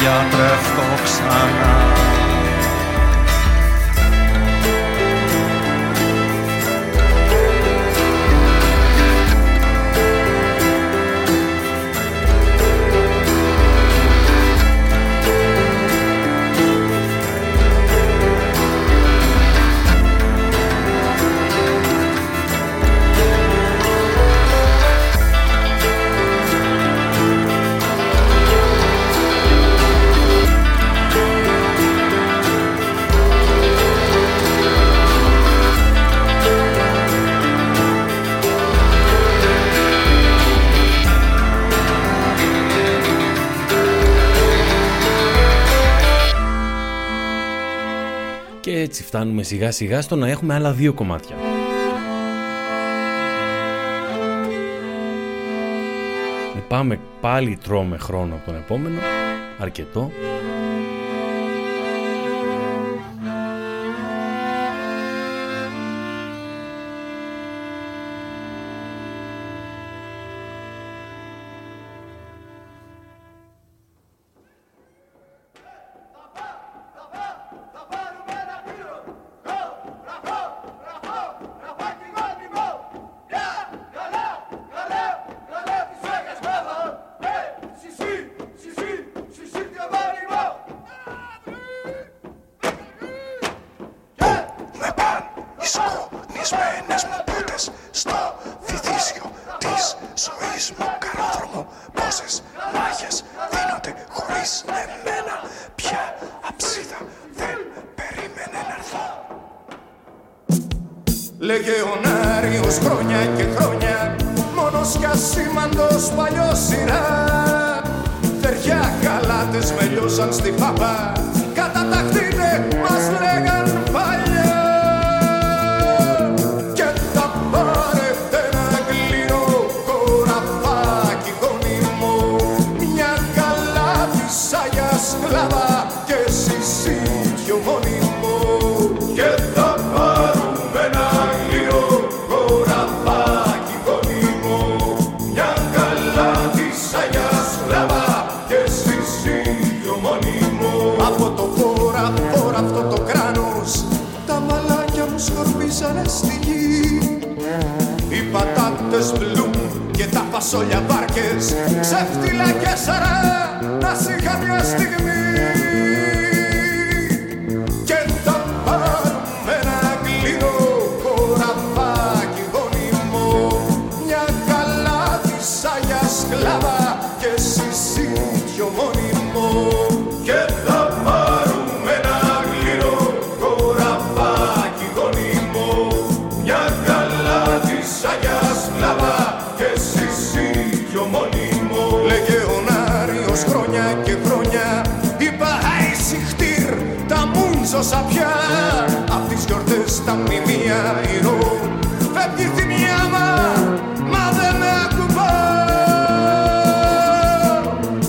γιατρευτώ ξανά. φτάνουμε σιγά σιγά στο να έχουμε άλλα δύο κομμάτια. Ε, πάμε πάλι τρώμε χρόνο από τον επόμενο, αρκετό. σολιαμπάρκες, ξεφτύλα και σαρά, να σιγά μια στιγμή πια. Απ' τις γιορτές τα μνημεία ηρών Φεύγεις η μια μα δεν με ακουμπά.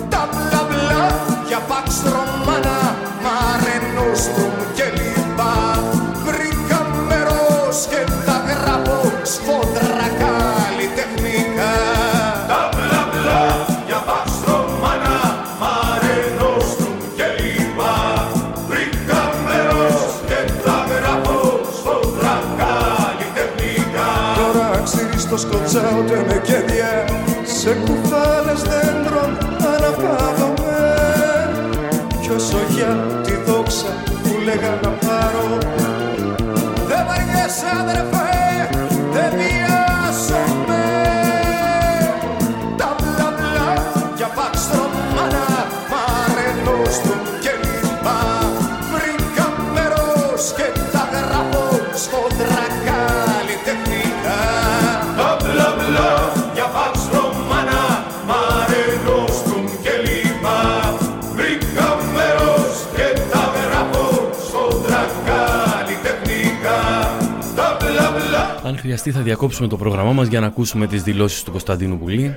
Τα μπλα μπλα για παξ τρομάνα Μαρενόστρομ και λοιπά Βρήκα μέρος και τα γράφω σφόδρα Αν χρειαστεί θα διακόψουμε το πρόγραμμά μας για να ακούσουμε τις δηλώσεις του Κωνσταντίνου Πουλή.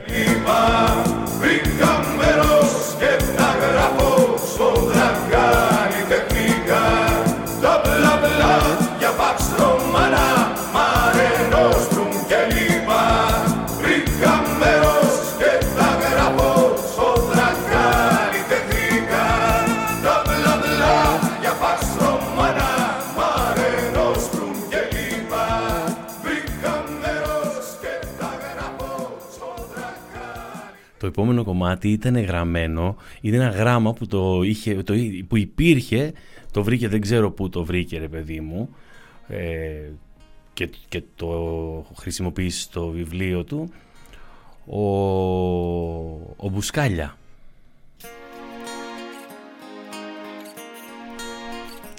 Επόμενο κομμάτι ήταν γραμμένο, είναι ένα γράμμα που, το είχε, το, που υπήρχε, το βρήκε, δεν ξέρω πού το βρήκε ρε παιδί μου, ε, και, και το χρησιμοποίησε στο βιβλίο του, ο, ο Μπουσκάλια.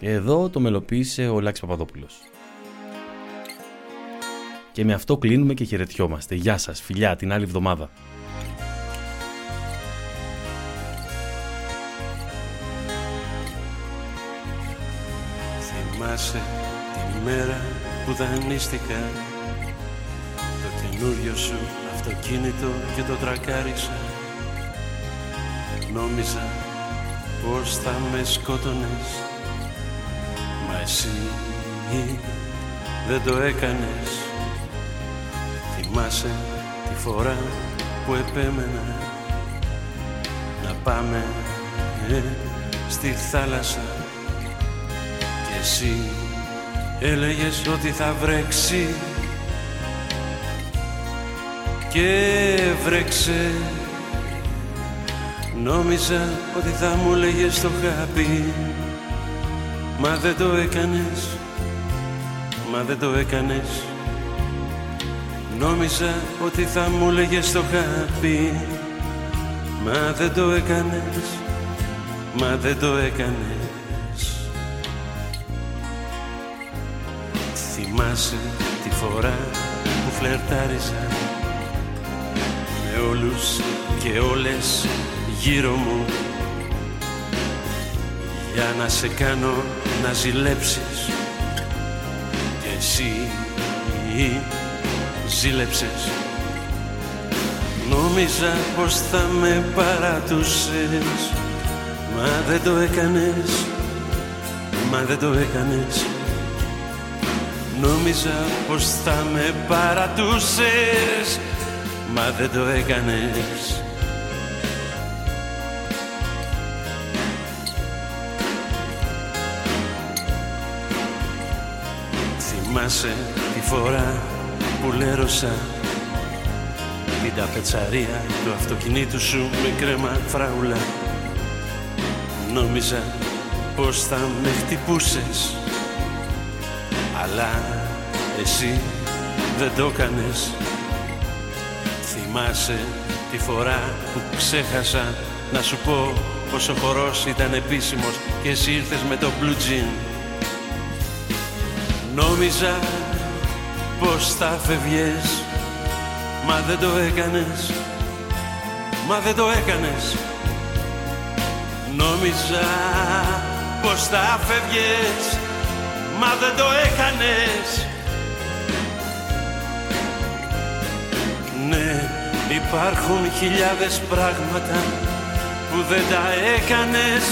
Εδώ το μελοποίησε ο Λάκης Παπαδόπουλος. Και με αυτό κλείνουμε και χαιρετιόμαστε. Γεια σας, φιλιά, την άλλη εβδομάδα. Θυμάσαι την ημέρα που δανείστηκα. Το καινούριο σου αυτοκίνητο και το τρακάρισα. Νόμιζα πως θα με σκότωνες Μα εσύ δεν το έκανες. Θυμάσαι τη φορά που επέμενα Να πάμε ε, στη θάλασσα. Και εσύ. Έλεγες ότι θα βρέξει Και βρέξε. Νόμιζα ότι θα μου λέγες το χάπι Μα δεν το έκανες Μα δεν το έκανες. Νόμιζα ότι θα μου λέγες το χάπι Μα δεν το έκανες Μα δεν το έκανες Θυμάσαι τη φορά που φλερτάριζα Με όλους και όλες γύρω μου. Για να σε κάνω να ζηλέψεις Και εσύ ζήλεψες Νόμιζα πως θα με παρατούσες Μα δεν το έκανες Μα δεν το έκανες Νόμιζα πως θα με παρατούσες Μα δεν το έκανες. Θυμάσαι τη φορά που λέρωσα την ταπετσαρία του αυτοκινήτου σου με κρέμα φράουλα Νόμιζα πως θα με χτυπούσες Αλλά εσύ δεν το κάνες Θυμάσαι τη φορά που ξέχασα να σου πω πως ο χορός ήταν επίσημος και εσύ ήρθες με το blue jean. Νόμιζα πως θα φεύγες Μα δεν το έκανες. Μα δεν το έκανες. Νόμιζα πως θα φεύγες Μα δεν το έκανες. Ναι, υπάρχουν χιλιάδες πράγματα που δεν τα έκανες.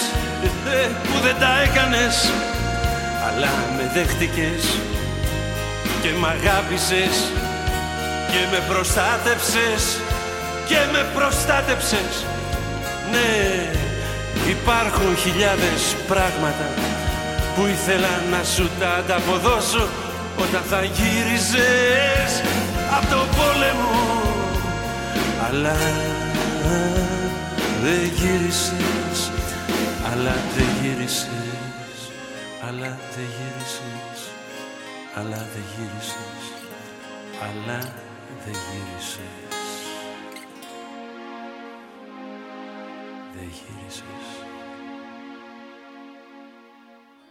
Ε, που δεν τα έκανες. Αλλά με δέχτηκες και μ' αγάπησες και με προστάτευσες και με προστάτευσες Ναι, υπάρχουν χιλιάδες πράγματα που ήθελα να σου τα ανταποδώσω όταν θα γύριζες από το πόλεμο. Αλλά δεν γύρισες αλλά δεν γύρισες αλλά δεν γύρισες αλλά δεν γύρισες αλλά δεν γύρισες. Δεν γύρισες